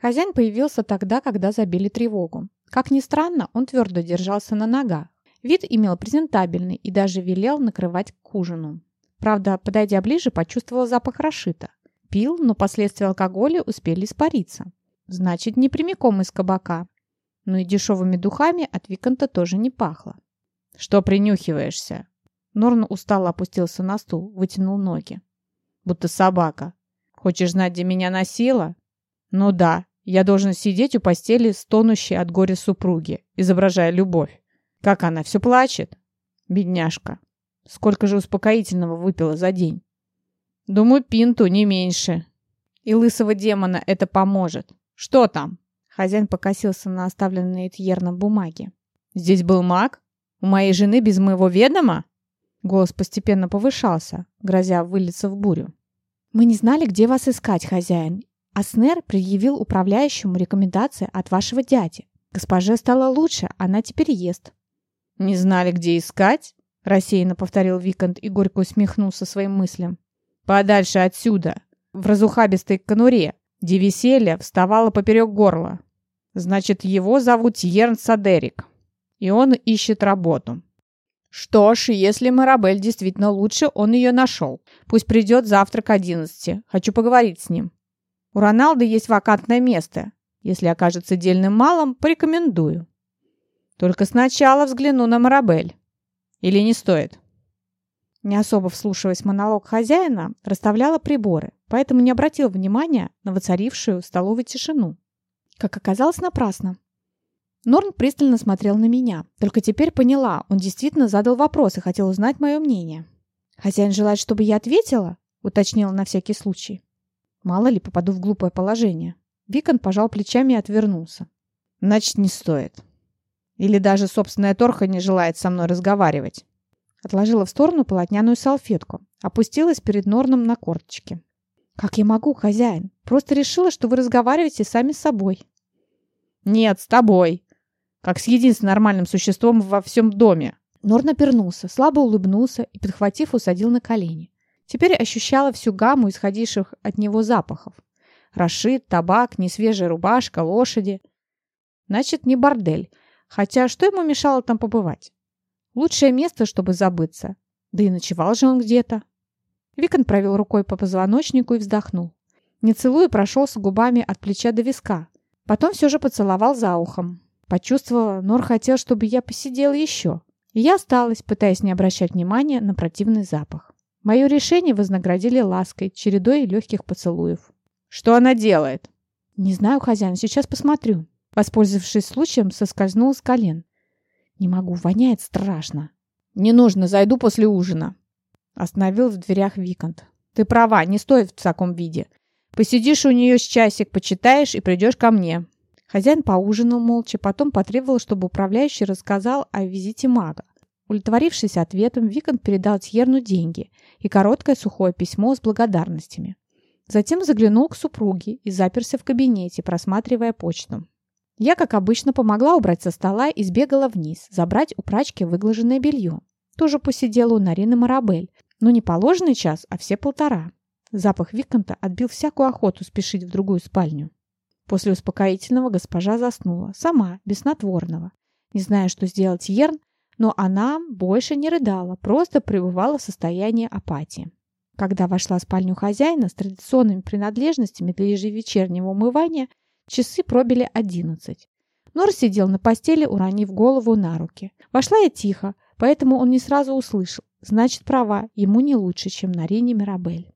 Хозяин появился тогда, когда забили тревогу. Как ни странно, он твердо держался на ногах. Вид имел презентабельный и даже велел накрывать к ужину. Правда, подойдя ближе, почувствовал запах рашита. Пил, но последствия алкоголя успели испариться. Значит, не прямиком из кабака. Но и дешевыми духами от Виконта тоже не пахло. «Что принюхиваешься?» Норн устало опустился на стул, вытянул ноги. «Будто собака. Хочешь знать, где меня носила?» «Ну да, я должен сидеть у постели, стонущей от горя супруги, изображая любовь. Как она, все плачет?» «Бедняжка. Сколько же успокоительного выпила за день?» «Думаю, пинту, не меньше. И лысого демона это поможет. Что там?» Хозяин покосился на оставленные Тьерном бумаги. «Здесь был маг? У моей жены без моего ведома?» Голос постепенно повышался, грозя вылиться в бурю. «Мы не знали, где вас искать, хозяин. Аснер предъявил управляющему рекомендации от вашего дяди. Госпоже стало лучше, она теперь ест». «Не знали, где искать?» – рассеянно повторил Викант и горько усмехнулся своим мыслям. «Подальше отсюда, в разухабистой конуре, где веселье вставало поперек горла. Значит, его зовут Ерн Садерик, и он ищет работу. Что ж, если Марабель действительно лучше, он ее нашел. Пусть придет завтра к одиннадцати. Хочу поговорить с ним. У Роналда есть вакантное место. Если окажется дельным малым, порекомендую. Только сначала взгляну на Марабель. Или не стоит? Не особо вслушиваясь в монолог хозяина, расставляла приборы, поэтому не обратил внимания на воцарившую столовую тишину. Как оказалось, напрасно. Норн пристально смотрел на меня. Только теперь поняла, он действительно задал вопрос и хотел узнать мое мнение. «Хозяин желает, чтобы я ответила?» — уточнила на всякий случай. Мало ли, попаду в глупое положение. Викон пожал плечами и отвернулся. «Значит, не стоит. Или даже собственная торха не желает со мной разговаривать». Отложила в сторону полотняную салфетку. Опустилась перед Норном на корточки. «Как я могу, хозяин? Просто решила, что вы разговариваете сами с собой». «Нет, с тобой», как с единственным нормальным существом во всем доме. Норн опернулся, слабо улыбнулся и, подхватив, усадил на колени. Теперь ощущала всю гамму исходивших от него запахов. Рашид, табак, несвежая рубашка, лошади. Значит, не бордель. Хотя что ему мешало там побывать? Лучшее место, чтобы забыться. Да и ночевал же он где-то. Викон провел рукой по позвоночнику и вздохнул. Не целуя, прошелся губами от плеча до виска. Потом все же поцеловал за ухом. Почувствовала, Нор хотел, чтобы я посидела еще. И я осталась, пытаясь не обращать внимания на противный запах. Мое решение вознаградили лаской, чередой легких поцелуев. «Что она делает?» «Не знаю, хозяин, сейчас посмотрю». Воспользовавшись случаем, соскользнул с колен. «Не могу, воняет страшно». «Не нужно, зайду после ужина». Остановил в дверях Викант. «Ты права, не стоит в таком виде. Посидишь у нее с часик, почитаешь и придешь ко мне. Хозяин поужинал молча, потом потребовал, чтобы управляющий рассказал о визите мага. Удовлетворившись ответом, Викон передал Тьерну деньги и короткое сухое письмо с благодарностями. Затем заглянул к супруге и заперся в кабинете, просматривая почту. Я, как обычно, помогла убрать со стола и сбегала вниз, забрать у прачки выглаженное белье. Тоже посидела у Нарины Марабель, но не положенный час, а все полтора. Запах Виконта отбил всякую охоту спешить в другую спальню. После успокоительного госпожа заснула, сама, без снотворного. Не зная, что сделать Ерн, но она больше не рыдала, просто пребывала в состоянии апатии. Когда вошла в спальню хозяина с традиционными принадлежностями для ежевечернего умывания, часы пробили одиннадцать. Нор сидел на постели, уронив голову на руки. Вошла я тихо, поэтому он не сразу услышал. Значит, права, ему не лучше, чем на Рине Мирабель.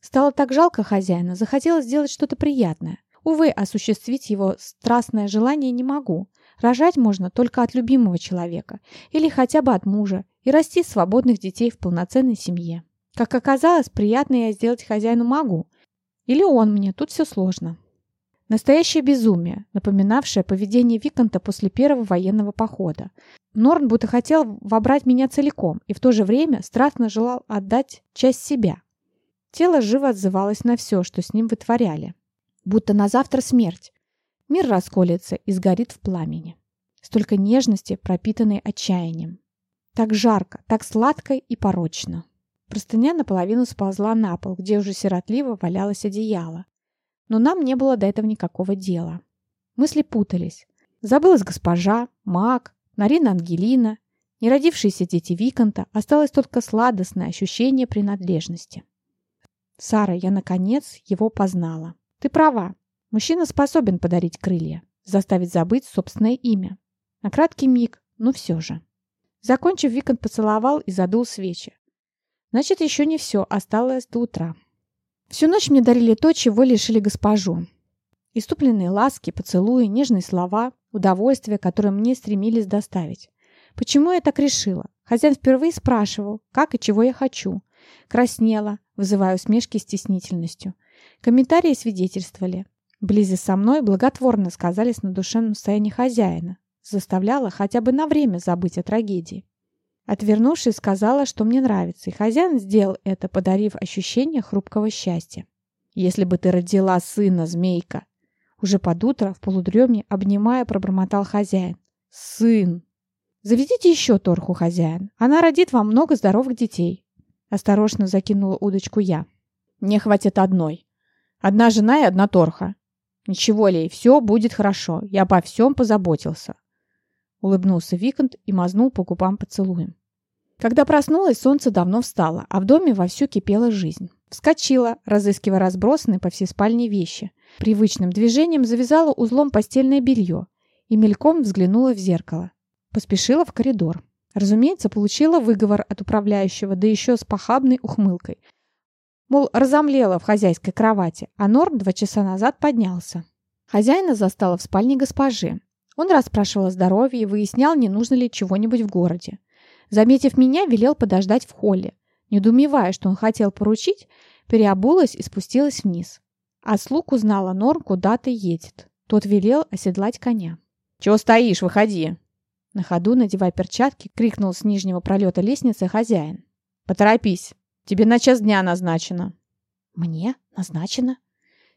Стало так жалко хозяина, захотелось сделать что-то приятное. Увы, осуществить его страстное желание не могу. Рожать можно только от любимого человека или хотя бы от мужа и расти свободных детей в полноценной семье. Как оказалось, приятно я сделать хозяину могу. Или он мне, тут все сложно. Настоящее безумие, напоминавшее поведение Виконта после первого военного похода. Норн будто хотел вобрать меня целиком и в то же время страстно желал отдать часть себя. Тело живо отзывалось на все, что с ним вытворяли будто на завтра смерть. Мир расколется и сгорит в пламени. Столько нежности, пропитанной отчаянием. Так жарко, так сладко и порочно. Простыня наполовину сползла на пол, где уже сиротливо валялось одеяло. но нам не было до этого никакого дела. Мысли путались. Забылась госпожа, маг, Нарина Ангелина, неродившиеся дети Виконта, осталось только сладостное ощущение принадлежности. Сара, я наконец его познала. Ты права. Мужчина способен подарить крылья, заставить забыть собственное имя. На краткий миг, но все же. Закончив, Виконт поцеловал и задул свечи. Значит, еще не все, осталось до утра. Всю ночь мне дарили то, чего лишили госпожу. Иступленные ласки, поцелуи, нежные слова, удовольствие, которое мне стремились доставить. Почему я так решила? Хозяин впервые спрашивал, как и чего я хочу. Краснела, вызывая усмешки стеснительностью. Комментарии свидетельствовали. Близость со мной благотворно сказались на душевном состоянии хозяина. Заставляла хотя бы на время забыть о трагедии. Отвернувшись, сказала, что мне нравится, и хозяин сделал это, подарив ощущение хрупкого счастья. «Если бы ты родила сына, змейка!» Уже под утро, в полудреме, обнимая, пробормотал хозяин. «Сын!» «Заведите еще торху, хозяин. Она родит вам много здоровых детей». Осторожно закинула удочку я. «Мне хватит одной. Одна жена и одна торха. Ничего, Лей, все будет хорошо. Я обо всем позаботился». Улыбнулся Викант и мазнул по губам поцелуем. Когда проснулась, солнце давно встало, а в доме вовсю кипела жизнь. Вскочила, разыскивая разбросанные по всей спальне вещи. Привычным движением завязала узлом постельное белье и мельком взглянула в зеркало. Поспешила в коридор. Разумеется, получила выговор от управляющего, да еще с похабной ухмылкой. Мол, разомлела в хозяйской кровати, а Норм два часа назад поднялся. Хозяина застала в спальне госпожи. Он расспрашивал о здоровье и выяснял, не нужно ли чего-нибудь в городе. Заметив меня, велел подождать в холле. Недоумевая, что он хотел поручить, переобулась и спустилась вниз. А слуг узнала Норм, куда ты едет. Тот велел оседлать коня. «Чего стоишь? Выходи!» На ходу, надевая перчатки, крикнул с нижнего пролета лестницы хозяин. «Поторопись! Тебе на час дня назначено!» «Мне? Назначено?»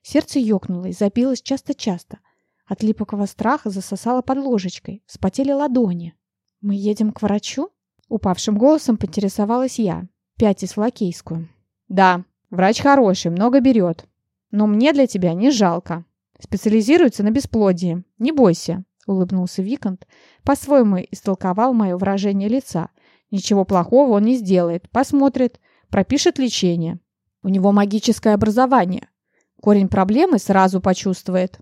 Сердце ёкнуло и забилось часто-часто. От липкого страха засосало под ложечкой, вспотели ладони. «Мы едем к врачу?» Упавшим голосом поинтересовалась я, пятясь в лакейскую. «Да, врач хороший, много берет. Но мне для тебя не жалко. Специализируется на бесплодии. Не бойся. — улыбнулся Викант. По-своему истолковал мое выражение лица. «Ничего плохого он не сделает. Посмотрит. Пропишет лечение. У него магическое образование. Корень проблемы сразу почувствует».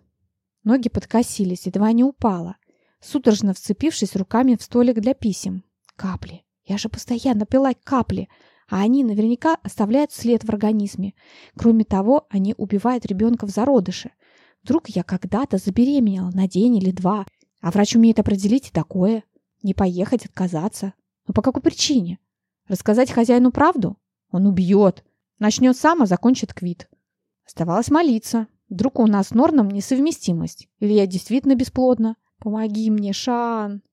Ноги подкосились, едва не упала, судорожно вцепившись руками в столик для писем. «Капли. Я же постоянно пила капли, а они наверняка оставляют след в организме. Кроме того, они убивают ребенка в зародыше. Вдруг я когда-то забеременела на день или два, а врач умеет определить и такое. Не поехать, отказаться. Но по какой причине? Рассказать хозяину правду? Он убьет. Начнет сам, а закончит квит. Оставалось молиться. Вдруг у нас с Норном несовместимость. Или я действительно бесплодна? Помоги мне, Шан.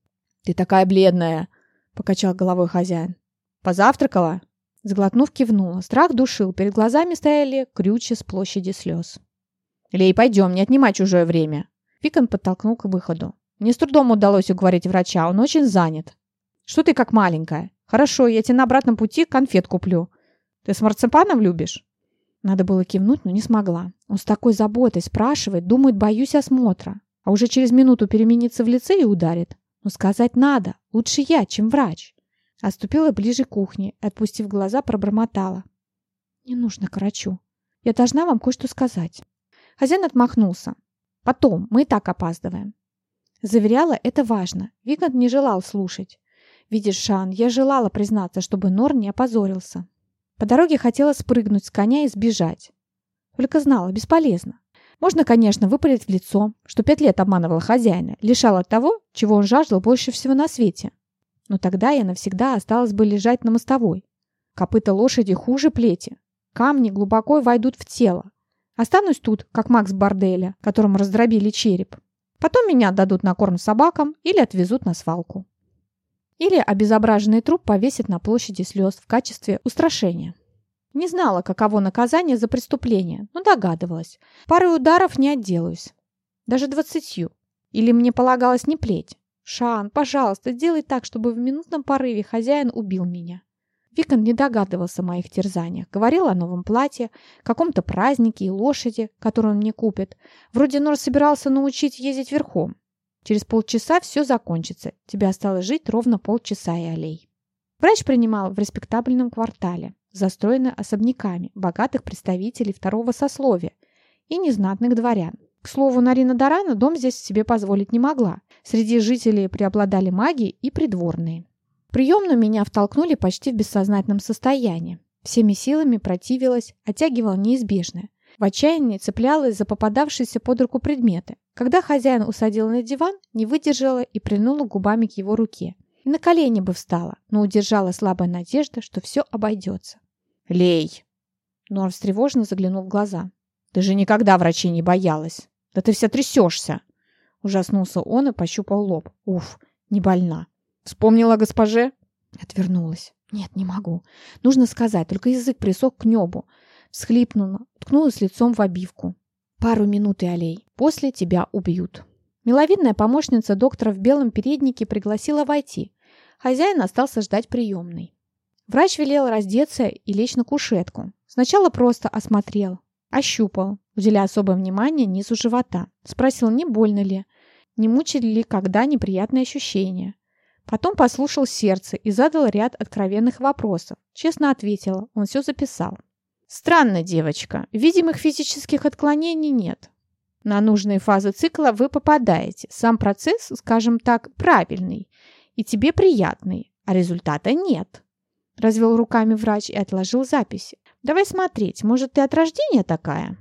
Ты такая бледная, покачал головой хозяин. Позавтракала? Сглотнув, кивнула. Страх душил. Перед глазами стояли крючи с площади слез. «Лей, пойдем, не отнимай чужое время». Пикон подтолкнул к выходу. Мне с трудом удалось уговорить врача, он очень занят. «Что ты как маленькая? Хорошо, я тебе на обратном пути конфет куплю. Ты с марципаном любишь?» Надо было кивнуть, но не смогла. Он с такой заботой спрашивает, думает, боюсь осмотра. А уже через минуту переменится в лице и ударит. Но сказать надо. Лучше я, чем врач. Оступила ближе к кухне отпустив глаза, пробормотала. «Не нужно к врачу. Я должна вам кое-что сказать». Хозяин отмахнулся. «Потом, мы и так опаздываем». Заверяла, это важно. Викант не желал слушать. «Видишь, Шан, я желала признаться, чтобы Нор не опозорился. По дороге хотела спрыгнуть с коня и сбежать. Только знала, бесполезно. Можно, конечно, выпалить в лицо, что пять лет обманывала хозяина, лишала того, чего он жаждал больше всего на свете. Но тогда я навсегда осталась бы лежать на мостовой. Копыта лошади хуже плети. Камни глубоко войдут в тело, Останусь тут, как Макс Борделя, которому раздробили череп. Потом меня отдадут на корм собакам или отвезут на свалку. Или обезображенный труп повесят на площади слез в качестве устрашения. Не знала, каково наказание за преступление, но догадывалась. Парой ударов не отделаюсь. Даже двадцатью. Или мне полагалось не плеть. Шан, пожалуйста, сделай так, чтобы в минутном порыве хозяин убил меня. Викон не догадывался о моих терзаниях. Говорил о новом платье, каком-то празднике и лошади, которую он мне купит. Вроде Нор собирался научить ездить верхом. Через полчаса все закончится. Тебе осталось жить ровно полчаса и аллей. Врач принимал в респектабельном квартале, застроенный особняками богатых представителей второго сословия и незнатных дворян. К слову, Нарина Дарана дом здесь себе позволить не могла. Среди жителей преобладали маги и придворные. Приемную меня втолкнули почти в бессознательном состоянии. Всеми силами противилась, оттягивала неизбежное. В отчаянии цеплялась за попадавшиеся под руку предметы. Когда хозяин усадил на диван, не выдержала и прильнула губами к его руке. И на колени бы встала, но удержала слабая надежда, что все обойдется. «Лей!» Нор встревоженно заглянул в глаза. «Ты же никогда врачей не боялась! Да ты вся трясешься!» Ужаснулся он и пощупал лоб. «Уф, не больна!» «Вспомнила госпоже?» Отвернулась. «Нет, не могу. Нужно сказать, только язык присох к небу. Всхлипнула, ткнулась лицом в обивку. «Пару минут и аллей. После тебя убьют». Миловидная помощница доктора в белом переднике пригласила войти. Хозяин остался ждать приемной. Врач велел раздеться и лечь на кушетку. Сначала просто осмотрел, ощупал, уделяя особое внимание низу живота. Спросил, не больно ли, не мучили ли когда неприятные ощущения. Потом послушал сердце и задал ряд откровенных вопросов. Честно ответила, он все записал. Странно, девочка. Видимых физических отклонений нет. На нужные фазы цикла вы попадаете. Сам процесс, скажем так, правильный. И тебе приятный, а результата нет. Развел руками врач и отложил записи. Давай смотреть, может, ты от рождения такая?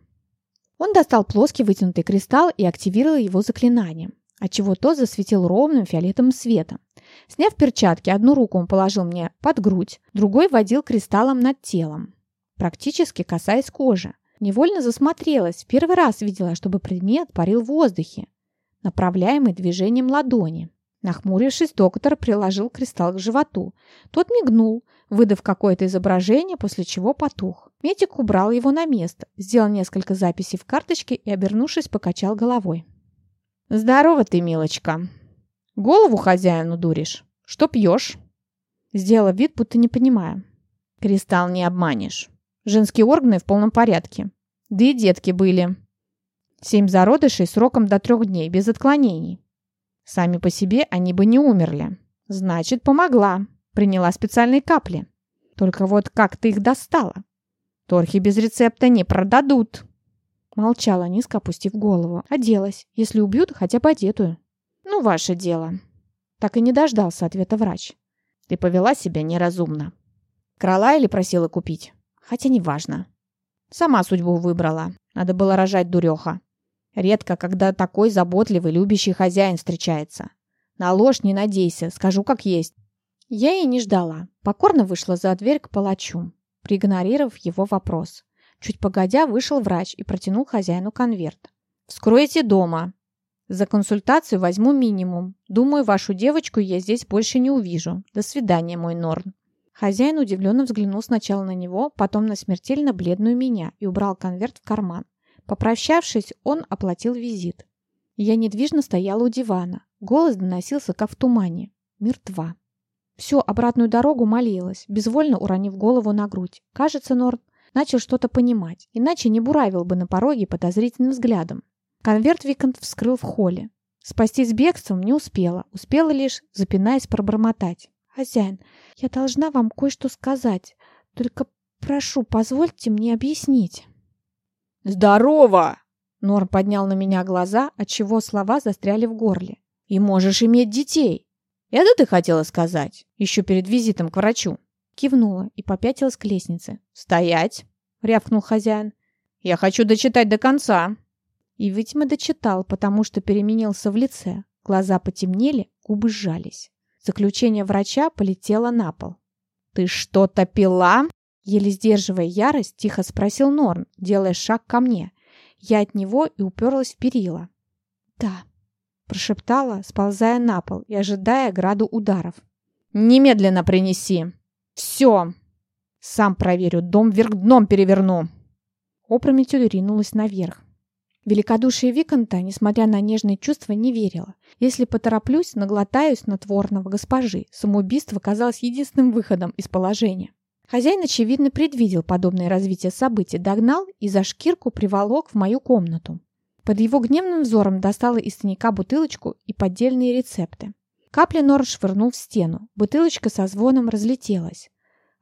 Он достал плоский вытянутый кристалл и активировал его заклинанием, отчего тот засветил ровным фиолетовым светом. Сняв перчатки, одну руку он положил мне под грудь, другой водил кристаллом над телом практически касаясь кожи. Невольно засмотрелась, первый раз видела, чтобы предмет парил в воздухе, направляемый движением ладони. Нахмурившись, доктор приложил кристалл к животу. Тот мигнул, выдав какое-то изображение, после чего потух. Медик убрал его на место, сделал несколько записей в карточке и, обернувшись, покачал головой. «Здорово ты, милочка. Голову хозяину дуришь. Что пьешь?» Сделала вид, будто не понимая. «Кристалл не обманешь. Женские органы в полном порядке. Да и детки были. Семь зародышей сроком до трех дней, без отклонений. Сами по себе они бы не умерли. Значит, помогла. Приняла специальные капли. Только вот как ты их достала? Торхи без рецепта не продадут. Молчала, низко опустив голову. Оделась. Если убьют, хотя бы одетую. Ну, ваше дело. Так и не дождался ответа врач. Ты повела себя неразумно. Крала или просила купить? Хотя неважно. Сама судьбу выбрала. Надо было рожать дуреха. Редко, когда такой заботливый, любящий хозяин встречается. На ложь не надейся, скажу как есть. Я и не ждала. Покорно вышла за дверь к палачу, проигнорировав его вопрос. Чуть погодя, вышел врач и протянул хозяину конверт. «Вскройте дома. За консультацию возьму минимум. Думаю, вашу девочку я здесь больше не увижу. До свидания, мой Норн». Хозяин удивленно взглянул сначала на него, потом на смертельно бледную меня и убрал конверт в карман. Попрощавшись, он оплатил визит. Я недвижно стояла у дивана. Голос доносился, как в тумане. Мертва. Всю обратную дорогу молилась, безвольно уронив голову на грудь. Кажется, Норд начал что-то понимать, иначе не буравил бы на пороге подозрительным взглядом. Конверт Викант вскрыл в холле. Спастись бегством не успела, успела лишь, запинаясь, пробормотать. «Хозяин, я должна вам кое-что сказать. Только прошу, позвольте мне объяснить». «Здорово!» Норм поднял на меня глаза, отчего слова застряли в горле. «И можешь иметь детей!» «Это ты хотела сказать? Еще перед визитом к врачу?» Кивнула и попятилась к лестнице. «Стоять!» — рявкнул хозяин. «Я хочу дочитать до конца!» И, видимо, дочитал, потому что переменился в лице. Глаза потемнели, губы сжались. Заключение врача полетело на пол. «Ты что-то пила?» Еле сдерживая ярость, тихо спросил Норн, делая шаг ко мне. Я от него и уперлась в перила. «Да», — прошептала, сползая на пол и ожидая граду ударов. «Немедленно принеси! Все! Сам проверю, дом вверх дном переверну!» Опрометью ринулась наверх. Великодушие Виконта, несмотря на нежные чувства, не верила. Если потороплюсь, наглотаюсь снотворного госпожи. Самоубийство казалось единственным выходом из положения. Хозяин, очевидно, предвидел подобное развитие событий, догнал и за шкирку приволок в мою комнату. Под его гневным взором достала из тайника бутылочку и поддельные рецепты. Капли Нор швырнул в стену. Бутылочка со звоном разлетелась,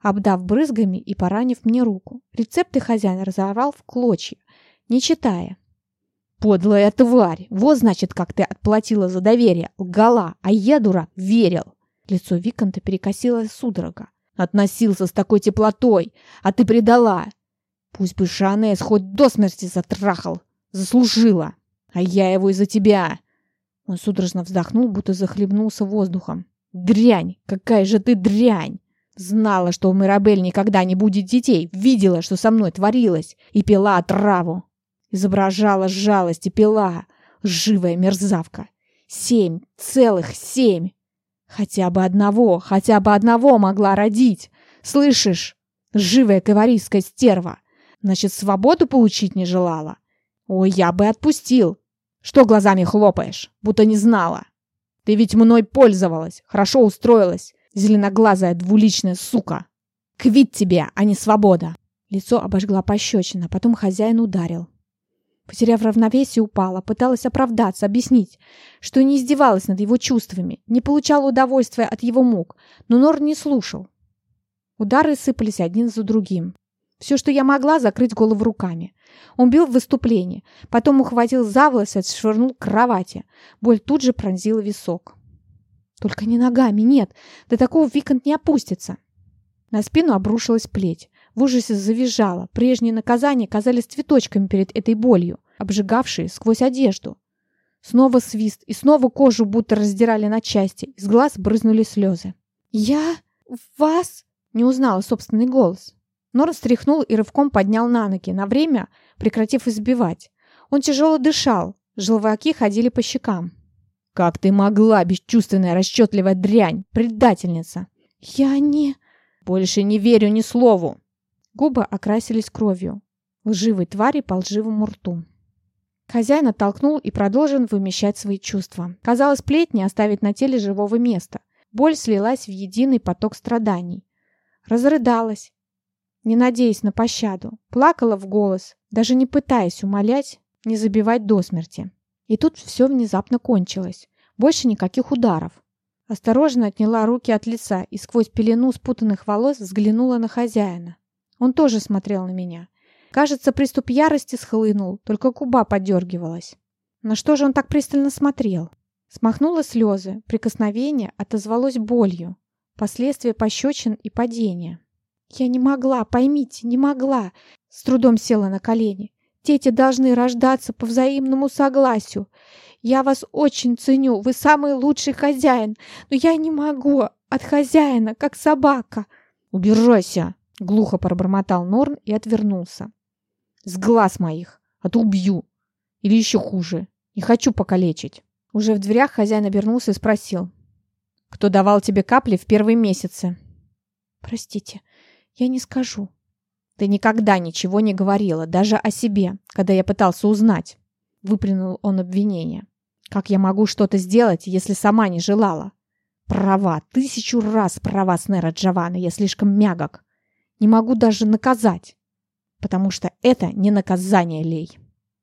обдав брызгами и поранив мне руку. Рецепты хозяин разорвал в клочья, не читая. «Подлая тварь! Вот, значит, как ты отплатила за доверие! Лгала! А я, дурак, верил!» Лицо Виконта перекосило судорога. «Относился с такой теплотой, а ты предала! Пусть бы Шанес хоть до смерти затрахал! Заслужила! А я его из-за тебя!» Он судорожно вздохнул, будто захлебнулся воздухом. «Дрянь! Какая же ты дрянь! Знала, что у Мирабель никогда не будет детей, видела, что со мной творилось, и пила отраву. Изображала жалость и пила. Живая мерзавка. Семь, целых семь. Хотя бы одного, хотя бы одного могла родить. Слышишь? Живая каварийская стерва. Значит, свободу получить не желала? Ой, я бы отпустил. Что глазами хлопаешь, будто не знала? Ты ведь мной пользовалась, хорошо устроилась. Зеленоглазая двуличная сука. Квит тебе, а не свобода. Лицо обожгла пощечина, потом хозяин ударил. Потеряв равновесие, упала, пыталась оправдаться, объяснить, что не издевалась над его чувствами, не получала удовольствия от его мук, но Нор не слушал. Удары сыпались один за другим. Все, что я могла, закрыть голову руками. Он бил в выступлении, потом ухватил за волосы, отшвырнул к кровати. Боль тут же пронзила висок. Только не ногами, нет, до такого Викант не опустится. На спину обрушилась плеть. В ужасе завизжала. Прежние наказания казались цветочками перед этой болью, обжигавшие сквозь одежду. Снова свист, и снова кожу будто раздирали на части. Из глаз брызнули слезы. «Я? Вас?» — не узнала собственный голос. Норн стряхнул и рывком поднял на ноги, на время прекратив избивать. Он тяжело дышал, желваки ходили по щекам. «Как ты могла, бесчувственная, расчетливая дрянь, предательница!» «Я не...» «Больше не верю ни слову!» Губы окрасились кровью. Лживой твари по лживому рту. Хозяин оттолкнул и продолжил вымещать свои чувства. Казалось, плеть не оставит на теле живого места. Боль слилась в единый поток страданий. Разрыдалась, не надеясь на пощаду. Плакала в голос, даже не пытаясь умолять, не забивать до смерти. И тут все внезапно кончилось. Больше никаких ударов. Осторожно отняла руки от лица и сквозь пелену спутанных волос взглянула на хозяина. Он тоже смотрел на меня. Кажется, приступ ярости схлынул, только губа подергивалась. На что же он так пристально смотрел? Смахнула слезы, прикосновение отозвалось болью, последствия пощечин и падения. Я не могла, поймите, не могла. С трудом села на колени. Дети должны рождаться по взаимному согласию. Я вас очень ценю, вы самый лучший хозяин, но я не могу от хозяина, как собака. Убирайся, Глухо пробормотал Норн и отвернулся. «С глаз моих! А то убью! Или еще хуже! Не хочу покалечить!» Уже в дверях хозяин обернулся и спросил. «Кто давал тебе капли в первые месяцы?» «Простите, я не скажу». «Ты никогда ничего не говорила, даже о себе, когда я пытался узнать», — выплюнул он обвинение. «Как я могу что-то сделать, если сама не желала?» «Права, тысячу раз права, Снера Джованна, я слишком мягок. Не могу даже наказать, потому что это не наказание, Лей.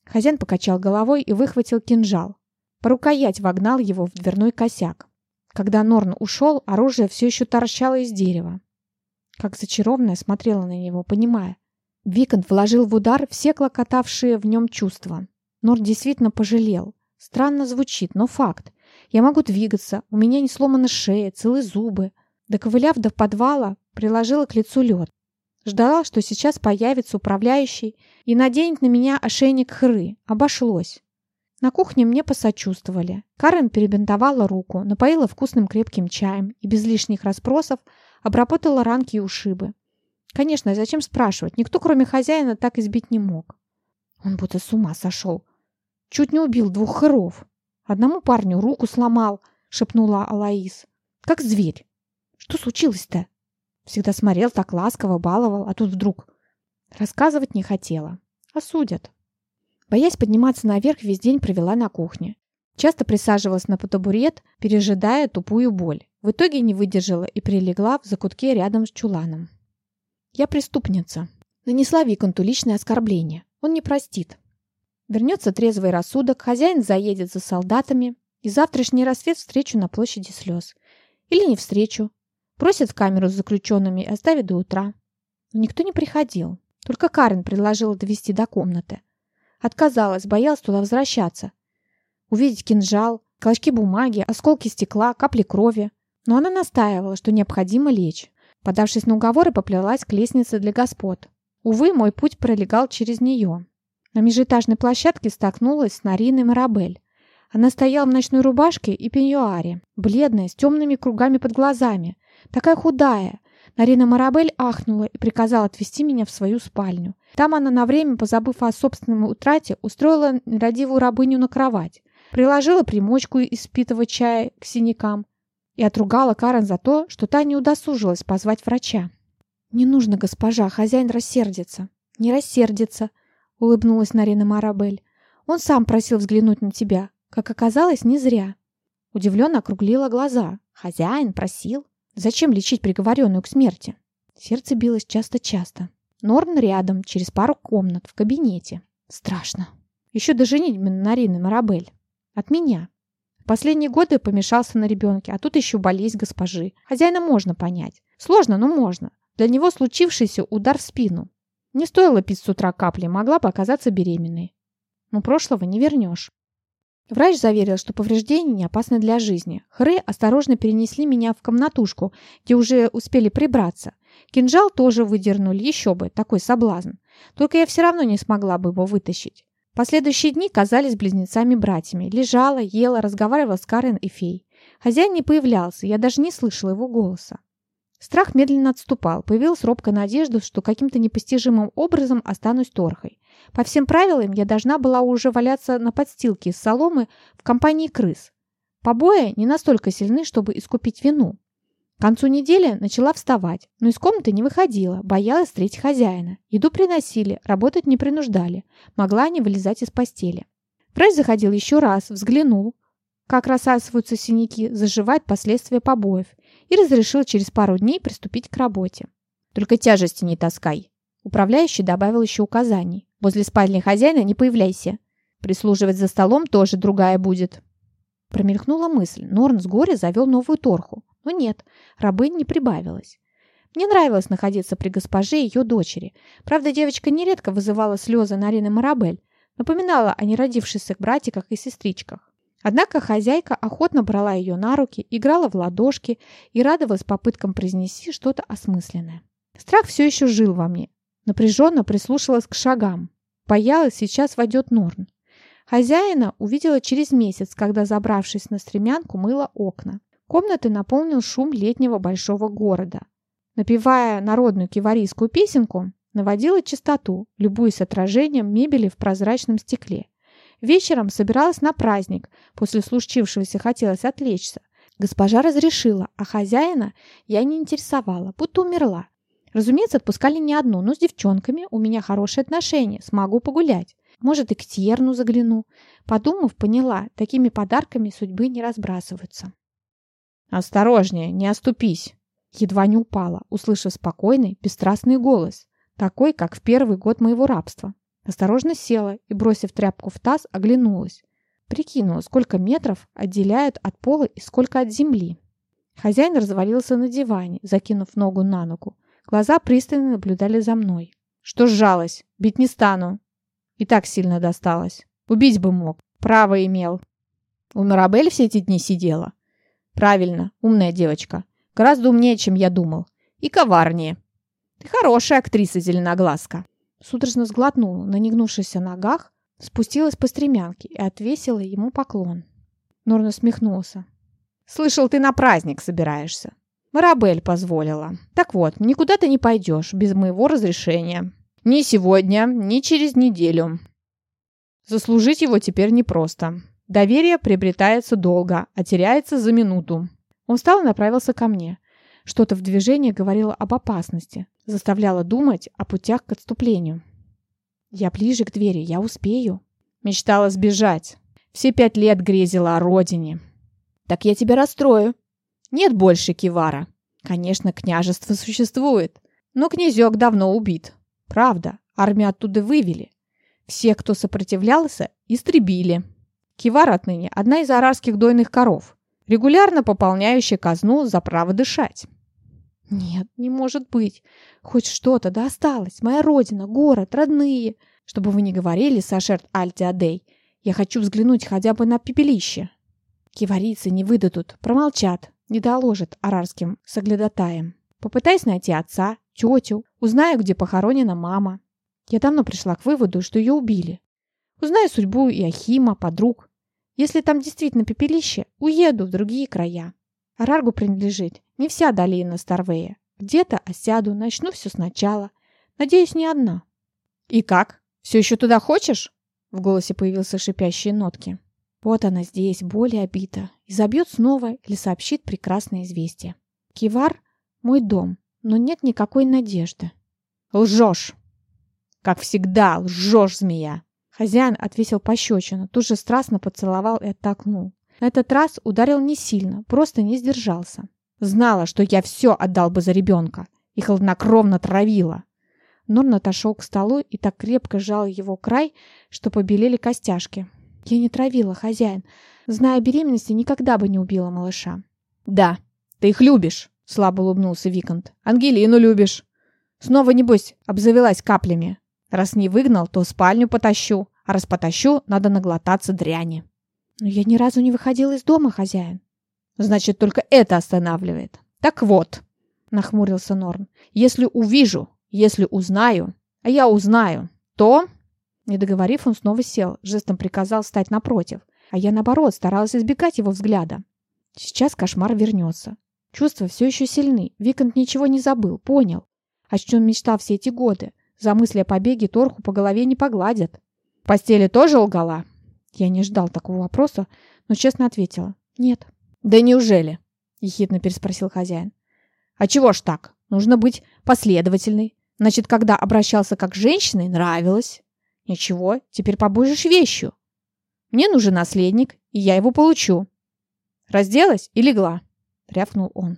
Хозяин покачал головой и выхватил кинжал. По рукоять вогнал его в дверной косяк. Когда Норн ушел, оружие все еще торчало из дерева. Как зачарованная смотрела на него, понимая. Викант вложил в удар все клокотавшие в нем чувства. Норн действительно пожалел. Странно звучит, но факт. Я могу двигаться, у меня не сломана шея, целые зубы. Доковыляв до подвала, приложила к лицу лед. Ждала, что сейчас появится управляющий и наденет на меня ошейник хры. Обошлось. На кухне мне посочувствовали. Карен перебинтовала руку, напоила вкусным крепким чаем и без лишних расспросов обработала ранки и ушибы. Конечно, зачем спрашивать? Никто, кроме хозяина, так избить не мог. Он будто с ума сошел. Чуть не убил двух хыров. Одному парню руку сломал, шепнула Алаис. Как зверь. Что случилось-то? Всегда смотрел так ласково, баловал, а тут вдруг... Рассказывать не хотела. Осудят. Боясь подниматься наверх, весь день провела на кухне. Часто присаживалась на табурет, пережидая тупую боль. В итоге не выдержала и прилегла в закутке рядом с чуланом. Я преступница. Нанесла Виконту личное оскорбление. Он не простит. Вернется трезвый рассудок, хозяин заедет за солдатами, и завтрашний рассвет встречу на площади слез. Или не встречу. Просит в камеру с заключенными и оставит до утра. Но никто не приходил. Только Карен предложила довести до комнаты. Отказалась, боялась туда возвращаться. Увидеть кинжал, клочки бумаги, осколки стекла, капли крови. Но она настаивала, что необходимо лечь. Подавшись на уговоры, поплелась к лестнице для господ. Увы, мой путь пролегал через нее. На межэтажной площадке столкнулась с Нариной Марабель. Она стояла в ночной рубашке и пеньюаре, бледная, с темными кругами под глазами. Такая худая. Нарина Марабель ахнула и приказала отвезти меня в свою спальню. Там она на время, позабыв о собственном утрате, устроила нерадивую рабыню на кровать, приложила примочку из спитого чая к синякам и отругала Карен за то, что та не удосужилась позвать врача. «Не нужно, госпожа, хозяин рассердится». «Не рассердится», — улыбнулась Нарина Марабель. «Он сам просил взглянуть на тебя. Как оказалось, не зря». Удивленно округлила глаза. «Хозяин просил. Зачем лечить приговоренную к смерти?» Сердце билось часто-часто. Норн рядом, через пару комнат, в кабинете. Страшно. Еще до женитьбы на Нарины Марабель. От меня. Последние годы помешался на ребенке, а тут еще болезнь госпожи. Хозяина можно понять. Сложно, но можно. Для него случившийся удар в спину. Не стоило пить с утра капли, могла бы оказаться беременной. Но прошлого не вернешь. Врач заверил, что повреждения не опасны для жизни. Хры осторожно перенесли меня в комнатушку, где уже успели прибраться. Кинжал тоже выдернули, еще бы, такой соблазн. Только я все равно не смогла бы его вытащить. Последующие дни казались близнецами-братьями. Лежала, ела, разговаривала с Карен и Фей. Хозяин не появлялся, я даже не слышала его голоса. Страх медленно отступал. Появилась робкая надежда, что каким-то непостижимым образом останусь торхой. По всем правилам я должна была уже валяться на подстилке из соломы в компании крыс. Побои не настолько сильны, чтобы искупить вину. К концу недели начала вставать, но из комнаты не выходила, боялась встретить хозяина. Еду приносили, работать не принуждали. Могла не вылезать из постели. Врач заходил еще раз, взглянул, как рассасываются синяки, заживает последствия побоев, и разрешил через пару дней приступить к работе. «Только тяжести не таскай». Управляющий добавил еще указаний. «Возле спальни хозяина не появляйся. Прислуживать за столом тоже другая будет». Промелькнула мысль. Норн с горя завел новую торху. Но нет, рабынь не прибавилась. Мне нравилось находиться при госпоже и ее дочери. Правда, девочка нередко вызывала слезы Нарины Марабель, напоминала о неродившихся братиках и сестричках. Однако хозяйка охотно брала ее на руки, играла в ладошки и радовалась попыткам произнести что-то осмысленное. Страх все еще жил во мне. Напряженно прислушалась к шагам. Боялась, сейчас войдет Норн. Хозяина увидела через месяц, когда, забравшись на стремянку, мыла окна. Комнаты наполнил шум летнего большого города. Напевая народную киварийскую песенку, наводила чистоту, любуясь отражением мебели в прозрачном стекле. Вечером собиралась на праздник. После случившегося хотелось отвлечься. Госпожа разрешила, а хозяина я не интересовала, будто умерла. Разумеется, отпускали не одну, но с девчонками у меня хорошие отношения, смогу погулять. Может, и к Тьерну загляну. Подумав, поняла, такими подарками судьбы не разбрасываются. «Осторожнее, не оступись!» Едва не упала, услышав спокойный, бесстрастный голос, такой, как в первый год моего рабства. Осторожно села и, бросив тряпку в таз, оглянулась. Прикинула, сколько метров отделяют от пола и сколько от земли. Хозяин развалился на диване, закинув ногу на ногу. Глаза пристально наблюдали за мной. «Что сжалось? Бить не стану!» И так сильно досталось. Убить бы мог. Право имел. У Мирабель все эти дни сидела. Правильно, умная девочка. Гораздо умнее, чем я думал. И коварнее. Ты хорошая актриса, зеленоглазка. Судорожно сглотнула, на негнувшихся ногах, спустилась по стремянке и отвесила ему поклон. Норн усмехнулся. «Слышал, ты на праздник собираешься. Марабель позволила. Так вот, никуда ты не пойдешь без моего разрешения. Ни сегодня, ни через неделю. Заслужить его теперь непросто. Доверие приобретается долго, а теряется за минуту». Он встал и направился ко мне. Что-то в движении говорило об опасности, заставляло думать о путях к отступлению. Я ближе к двери, я успею. Мечтала сбежать. Все пять лет грезила о родине. Так я тебя расстрою. Нет больше Кивара. Конечно, княжество существует. Но князек давно убит. Правда, армию оттуда вывели. Всех, кто сопротивлялся, истребили. Кивар отныне одна из арарских дойных коров, регулярно пополняющая казну за право дышать. Нет, не может быть. Хоть что-то да осталось. Моя родина, город, родные. Чтобы вы не говорили, Сашерт Альтиадей, я хочу взглянуть хотя бы на пепелище. Киварицы не выдадут, промолчат, не доложат арарским соглядатаям. Попытаюсь найти отца, тетю, узнаю, где похоронена мама. Я давно пришла к выводу, что ее убили. Узнаю судьбу и Ахима, подруг. Если там действительно пепелище, уеду в другие края. Араргу принадлежит не вся долина Старвея. Где-то осяду, начну все сначала. Надеюсь, не одна. «И как? Все еще туда хочешь?» В голосе появился шипящие нотки. Вот она здесь, более обита. И забьет снова или сообщит прекрасное известие. Кивар — мой дом, но нет никакой надежды. «Лжешь!» «Как всегда, лжешь, змея!» Хозяин отвесил пощечину, тут же страстно поцеловал и оттолкнул. На этот раз ударил не сильно, просто не сдержался. Знала, что я все отдал бы за ребенка. И хладнокровно травила. Норн отошел к столу и так крепко сжал его край, что побелели костяшки. Я не травила, хозяин. Зная о беременности, никогда бы не убила малыша. Да, ты их любишь, слабо улыбнулся Викант. Ангелину любишь. Снова, небось, обзавелась каплями. Раз не выгнал, то спальню потащу. А раз потащу, надо наглотаться дряни. Но я ни разу не выходила из дома, хозяин. Значит, только это останавливает. Так вот, нахмурился Норн, если увижу, если узнаю, а я узнаю, то... Не договорив, он снова сел, жестом приказал встать напротив, а я, наоборот, старалась избегать его взгляда. Сейчас кошмар вернется. Чувства все еще сильны. Викант ничего не забыл, понял. О чем мечтал все эти годы. За мысли о побеге Торху по голове не погладят. В постели тоже лгала? Я не ждал такого вопроса, но честно ответила. Нет. «Да неужели?» — ехидно переспросил хозяин. «А чего ж так? Нужно быть последовательной. Значит, когда обращался как с женщиной, нравилось. Ничего, теперь побудешь вещью. Мне нужен наследник, и я его получу. Разделась и легла?» — рявкнул он.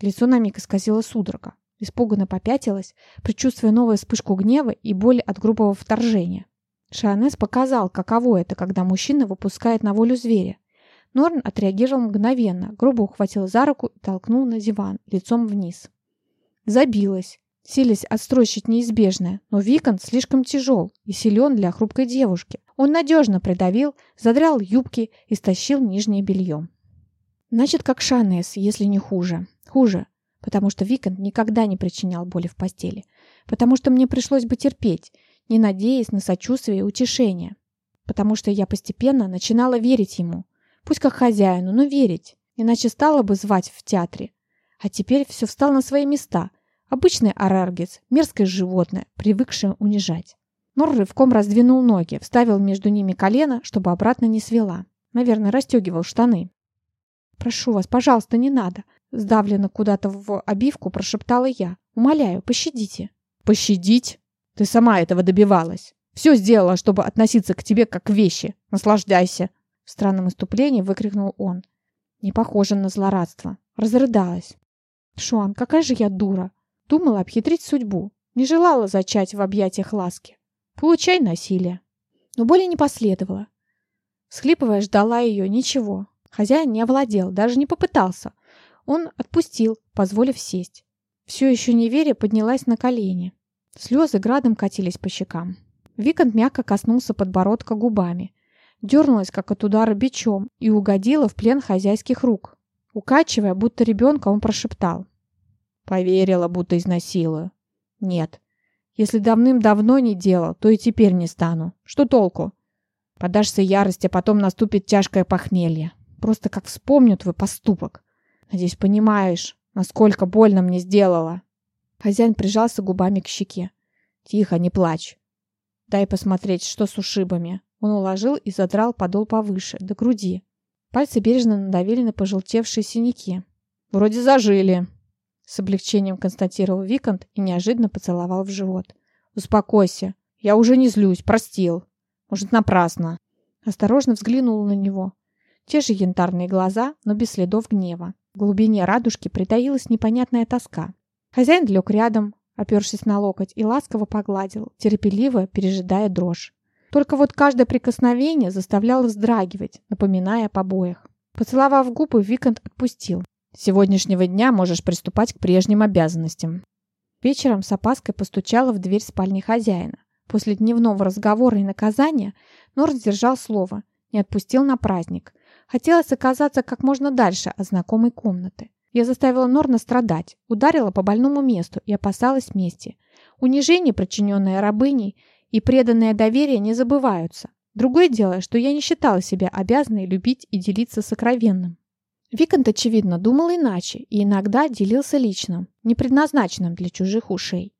Лицо на миг исказило судорога. Испуганно попятилась, предчувствуя новую вспышку гнева и боли от грубого вторжения. Шанес показал, каково это, когда мужчина выпускает на волю зверя. Норн отреагировал мгновенно, грубо ухватил за руку и толкнул на диван, лицом вниз. Забилась, силясь отстрочить неизбежное, но Викон слишком тяжел и силен для хрупкой девушки. Он надежно придавил, задрал юбки и стащил нижнее белье. Значит, как Шанес, если не хуже. Хуже, потому что Викон никогда не причинял боли в постели. Потому что мне пришлось бы терпеть, не надеясь на сочувствие и утешение. Потому что я постепенно начинала верить ему, Пусть как хозяину, но верить. Иначе стала бы звать в театре. А теперь все встало на свои места. Обычный араргец, мерзкое животное, привыкшее унижать. Нор рывком раздвинул ноги, вставил между ними колено, чтобы обратно не свела. Наверное, расстегивал штаны. «Прошу вас, пожалуйста, не надо!» Сдавленно куда-то в обивку прошептала я. «Умоляю, пощадите!» «Пощадить? Ты сама этого добивалась. Все сделала, чтобы относиться к тебе как к вещи. Наслаждайся!» В странном иступлении выкрикнул он. Не похоже на злорадство. Разрыдалась. Шуан, какая же я дура. Думала обхитрить судьбу. Не желала зачать в объятиях ласки. Получай насилие. Но боли не последовало. Схлипывая, ждала ее. Ничего. Хозяин не овладел, даже не попытался. Он отпустил, позволив сесть. Все еще не веря, поднялась на колени. Слезы градом катились по щекам. Викант мягко коснулся подбородка губами дернулась, как от удара бичом, и угодила в плен хозяйских рук. Укачивая, будто ребенка, он прошептал. Поверила, будто изнасилую. Нет. Если давным-давно не делал, то и теперь не стану. Что толку? Подашься ярости, а потом наступит тяжкое похмелье. Просто как вспомню твой поступок. Надеюсь, понимаешь, насколько больно мне сделала. Хозяин прижался губами к щеке. Тихо, не плачь. Дай посмотреть, что с ушибами. Он уложил и задрал подол повыше, до груди. Пальцы бережно надавили на пожелтевшие синяки. «Вроде зажили», — с облегчением констатировал Викант и неожиданно поцеловал в живот. «Успокойся. Я уже не злюсь, простил. Может, напрасно». Осторожно взглянул на него. Те же янтарные глаза, но без следов гнева. В глубине радужки притаилась непонятная тоска. Хозяин лег рядом, опершись на локоть, и ласково погладил, терпеливо пережидая дрожь. Только вот каждое прикосновение заставляло вздрагивать, напоминая о побоях. Поцеловав губы, Викант отпустил. «С сегодняшнего дня можешь приступать к прежним обязанностям». Вечером с опаской постучала в дверь спальни хозяина. После дневного разговора и наказания Норд сдержал слово, не отпустил на праздник. Хотелось оказаться как можно дальше от знакомой комнаты. Я заставила Норна страдать, ударила по больному месту и опасалась мести. Унижение, причиненное рабыней, и преданное доверие не забываются. Другое дело, что я не считала себя обязанной любить и делиться сокровенным. Викант, очевидно, думал иначе и иногда делился личным, не предназначенным для чужих ушей.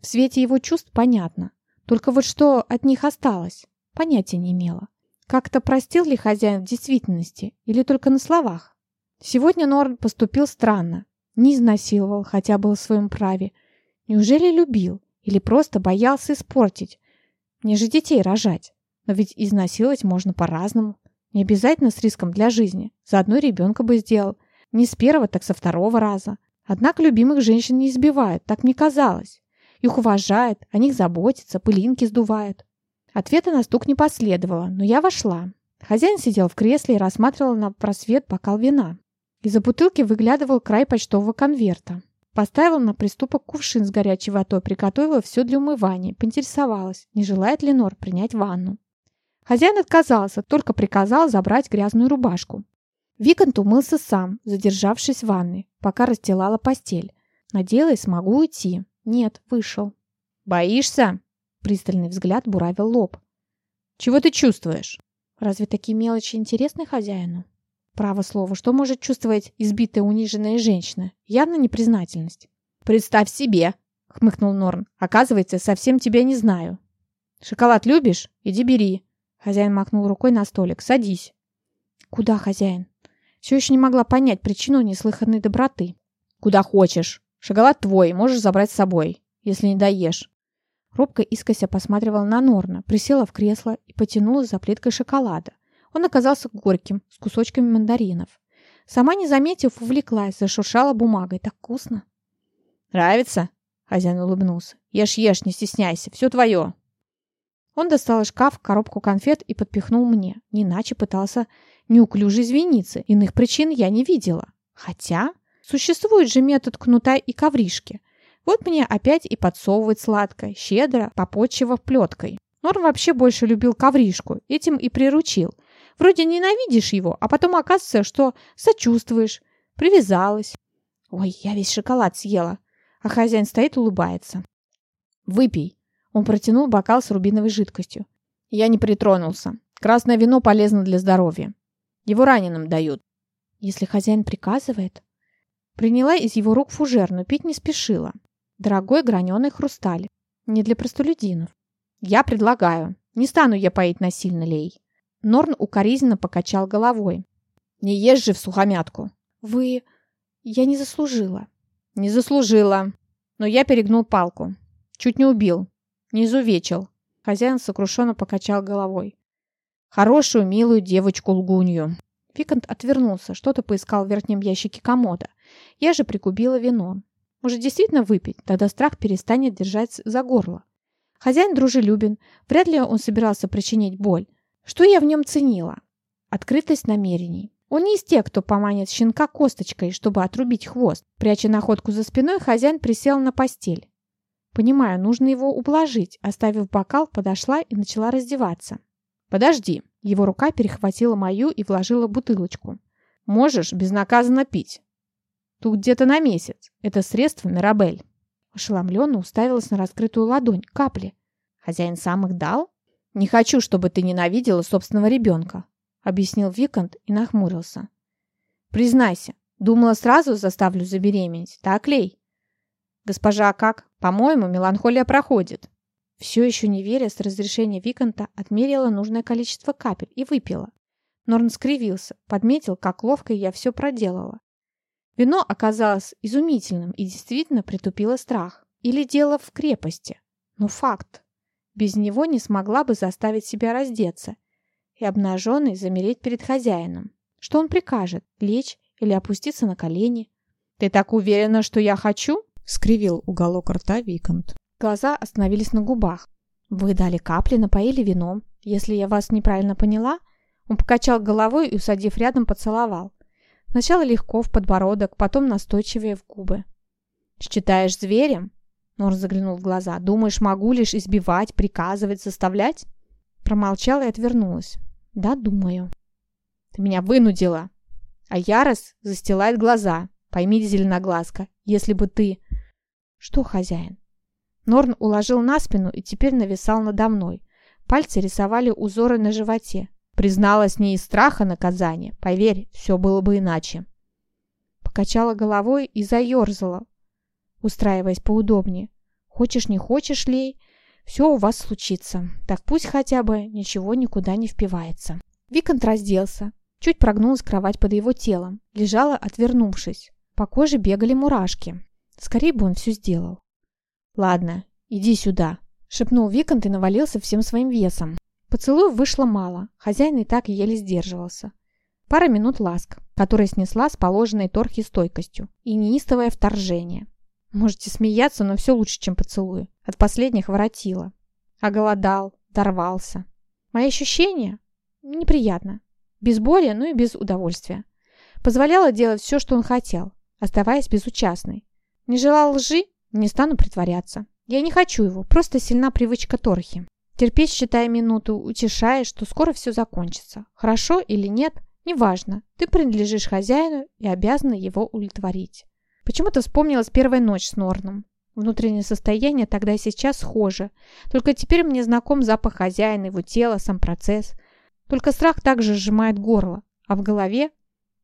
В свете его чувств понятно. Только вот что от них осталось, понятия не имела. Как-то простил ли хозяин в действительности или только на словах? Сегодня Норн поступил странно. Не изнасиловал, хотя был в своем праве. Неужели любил? Или просто боялся испортить? Мне же детей рожать. Но ведь изнасиловать можно по-разному. Не обязательно с риском для жизни. Заодно ребенка бы сделал. Не с первого, так со второго раза. Однако любимых женщин не избивают, так мне казалось. Их уважают, о них заботятся, пылинки сдувают. Ответа на стук не последовало, но я вошла. Хозяин сидел в кресле и рассматривал на просвет бокал вина. Из-за бутылки выглядывал край почтового конверта. Поставила на приступок кувшин с горячей водой, приготовила все для умывания, поинтересовалась, не желает ли Нор принять ванну. Хозяин отказался, только приказал забрать грязную рубашку. Викант умылся сам, задержавшись в ванной, пока расстилала постель. Надеялась, смогу уйти. Нет, вышел. «Боишься?» Пристальный взгляд буравил лоб. «Чего ты чувствуешь?» «Разве такие мелочи интересны хозяину?» Право слово, что может чувствовать избитая униженная женщина? Явно непризнательность. «Представь себе!» — хмыкнул Норн. «Оказывается, совсем тебя не знаю». «Шоколад любишь? Иди бери». Хозяин махнул рукой на столик. «Садись». «Куда, хозяин?» Все еще не могла понять причину неслыханной доброты. «Куда хочешь. Шоколад твой, можешь забрать с собой, если не доешь». Робко искося посматривала на Норна, присела в кресло и потянулась за плиткой шоколада. Он оказался горьким, с кусочками мандаринов. Сама, не заметив, увлеклась, зашуршала бумагой. Так вкусно. «Нравится?» — хозяин улыбнулся. «Ешь, ешь, не стесняйся, все твое». Он достал из шкафа коробку конфет и подпихнул мне. Не иначе пытался неуклюже извиниться. Иных причин я не видела. Хотя существует же метод кнута и ковришки. Вот мне опять и подсовывает сладкое, щедро попотчевав плеткой. Норм вообще больше любил ковришку, этим и приручил. Вроде ненавидишь его, а потом оказывается, что сочувствуешь. Привязалась. Ой, я весь шоколад съела. А хозяин стоит улыбается. Выпей. Он протянул бокал с рубиновой жидкостью. Я не притронулся. Красное вино полезно для здоровья. Его раненым дают. Если хозяин приказывает. Приняла из его рук фужер, но пить не спешила. Дорогой граненый хрусталь. Не для простолюдинов. Я предлагаю. Не стану я поить насильно, Лей. Норн укоризненно покачал головой. «Не ешь же в сухомятку!» «Вы... я не заслужила». «Не заслужила. Но я перегнул палку. Чуть не убил. Не изувечил». Хозяин сокрушенно покачал головой. «Хорошую, милую девочку-лгунью». Викант отвернулся, что-то поискал в верхнем ящике комода. Я же прикупила вино. Может, действительно выпить? Тогда страх перестанет держать за горло. Хозяин дружелюбен. Вряд ли он собирался причинить боль. Что я в нем ценила? Открытость намерений. Он не из тех, кто поманит щенка косточкой, чтобы отрубить хвост. Пряча находку за спиной, хозяин присел на постель. Понимаю, нужно его ублажить. Оставив бокал, подошла и начала раздеваться. «Подожди». Его рука перехватила мою и вложила бутылочку. «Можешь безнаказанно пить. Тут где-то на месяц. Это средство Мирабель». Ошеломленно уставилась на раскрытую ладонь. Капли. «Хозяин сам их дал?» «Не хочу, чтобы ты ненавидела собственного ребенка», — объяснил Викант и нахмурился. «Признайся, думала, сразу заставлю забеременеть, так, Лей?» «Госпожа, как? По-моему, меланхолия проходит». Все еще не веря, с разрешения Виканта отмерила нужное количество капель и выпила. Норн скривился, подметил, как ловко я все проделала. Вино оказалось изумительным и действительно притупило страх. Или дело в крепости. Но факт. Без него не смогла бы заставить себя раздеться и обнаженной замереть перед хозяином. Что он прикажет? Лечь или опуститься на колени? «Ты так уверена, что я хочу?» скривил уголок рта Виконт. Глаза остановились на губах. «Вы дали капли, напоили вином. Если я вас неправильно поняла...» Он покачал головой и, усадив рядом, поцеловал. Сначала легко в подбородок, потом настойчивее в губы. «Считаешь зверем?» Нор заглянул в глаза. «Думаешь, могу лишь избивать, приказывать, заставлять?» Промолчала и отвернулась. «Да, думаю». «Ты меня вынудила!» А ярость застилает глаза. Пойми, зеленоглазка, если бы ты... Что, хозяин? Норн уложил на спину и теперь нависал надо мной. Пальцы рисовали узоры на животе. Призналась не из страха наказания. Поверь, все было бы иначе. Покачала головой и заерзала, устраиваясь поудобнее. Хочешь, не хочешь, Лей, все у вас случится. Так пусть хотя бы ничего никуда не впивается. Викант разделся. Чуть прогнулась кровать под его телом. Лежала, отвернувшись. По коже бегали мурашки. Скорее бы он все сделал. «Ладно, иди сюда», — шепнул Викант и навалился всем своим весом. Поцелуев вышло мало, хозяин и так еле сдерживался. Пара минут ласк, которая снесла с положенной торхи стойкостью, и неистовое вторжение. Можете смеяться, но все лучше, чем поцелуи. От последних воротило. Оголодал, дорвался. Мои ощущения? Неприятно. Без боли, но и без удовольствия. Позволяла делать все, что он хотел, оставаясь безучастной. Не желал лжи? Не стану притворяться. Я не хочу его, просто сильна привычка Торхи. Терпеть, считая минуту, утешая, что скоро все закончится. Хорошо или нет, неважно. Ты принадлежишь хозяину и обязана его удовлетворить. Почему-то вспомнилась первая ночь с Норном. Внутреннее состояние тогда и сейчас схоже. Только теперь мне знаком запах хозяина, его тела, сам процесс. Только страх также сжимает горло, а в голове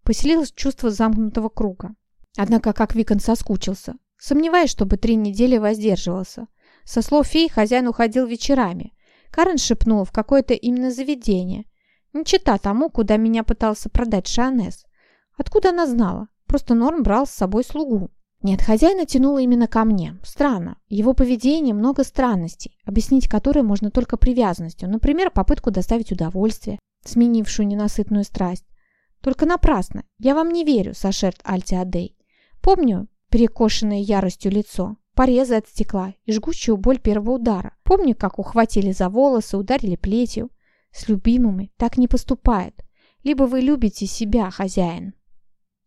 поселилось чувство замкнутого круга. Однако как Викон соскучился. Сомневаюсь, чтобы три недели воздерживался. Со слов фей хозяин уходил вечерами. Карен шепнул в какое-то именно заведение. Не чита тому, куда меня пытался продать Шанес. Откуда она знала? Просто Норм брал с собой слугу. Нет, хозяина тянуло именно ко мне. Странно. Его поведение много странностей, объяснить которые можно только привязанностью. Например, попытку доставить удовольствие, сменившую ненасытную страсть. Только напрасно. Я вам не верю, Сашерт Альтиадей. Помню перекошенное яростью лицо, порезы от стекла и жгучую боль первого удара. Помню, как ухватили за волосы, ударили плетью. С любимыми так не поступает. Либо вы любите себя, хозяин.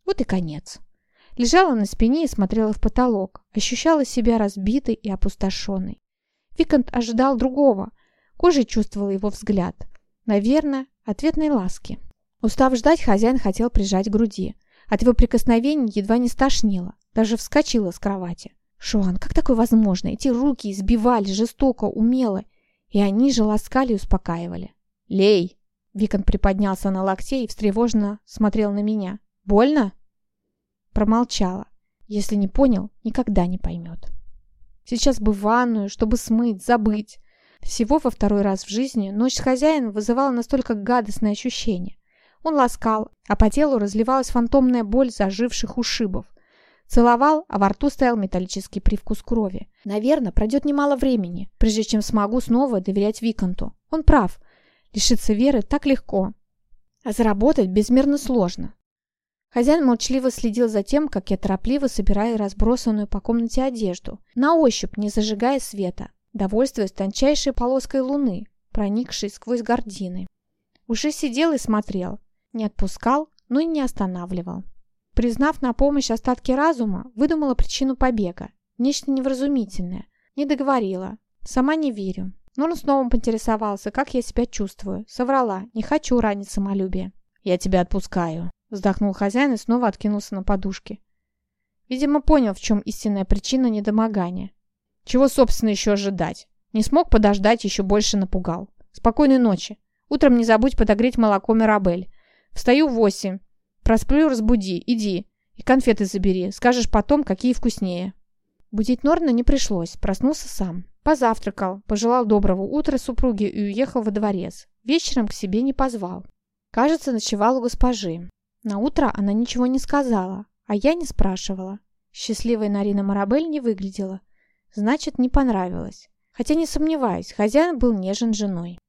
Вот и конец. Лежала на спине и смотрела в потолок. Ощущала себя разбитой и опустошенной. Викант ожидал другого. Кожей чувствовал его взгляд. Наверное, ответной ласки. Устав ждать, хозяин хотел прижать к груди. От его прикосновений едва не стошнило. Даже вскочила с кровати. Шуан, как такое возможно? Эти руки избивали жестоко, умело. И они же ласкали и успокаивали. «Лей!» Викон приподнялся на локте и встревоженно смотрел на меня. «Больно?» Промолчала. Если не понял, никогда не поймет. Сейчас бы в ванную, чтобы смыть, забыть. Всего во второй раз в жизни ночь с хозяином вызывала настолько гадостное ощущение. Он ласкал, а по телу разливалась фантомная боль заживших ушибов. Целовал, а во рту стоял металлический привкус крови. Наверное, пройдет немало времени, прежде чем смогу снова доверять Виконту. Он прав. Лишиться веры так легко. А заработать безмерно сложно. Хозяин молчаливо следил за тем, как я торопливо собираю разбросанную по комнате одежду, на ощупь, не зажигая света, довольствуясь тончайшей полоской луны, проникшей сквозь гардины. Уже сидел и смотрел, не отпускал, но и не останавливал. Признав на помощь остатки разума, выдумала причину побега. Нечто невразумительное. Не договорила. Сама не верю. Но он снова поинтересовался, как я себя чувствую. Соврала. Не хочу ранить самолюбие. «Я тебя отпускаю», — вздохнул хозяин и снова откинулся на подушке. Видимо, понял, в чем истинная причина недомогания. Чего, собственно, еще ожидать? Не смог подождать, еще больше напугал. Спокойной ночи. Утром не забудь подогреть молоко Мирабель. Встаю в восемь. Просплю, разбуди, иди. И конфеты забери. Скажешь потом, какие вкуснее. Будить Норна не пришлось. Проснулся сам. Позавтракал, пожелал доброго утра супруге и уехал во дворец. Вечером к себе не позвал. Кажется, ночевал у госпожи. На утро она ничего не сказала, а я не спрашивала. Счастливой Нарина Марабель не выглядела. Значит, не понравилось. Хотя не сомневаюсь, хозяин был нежен женой.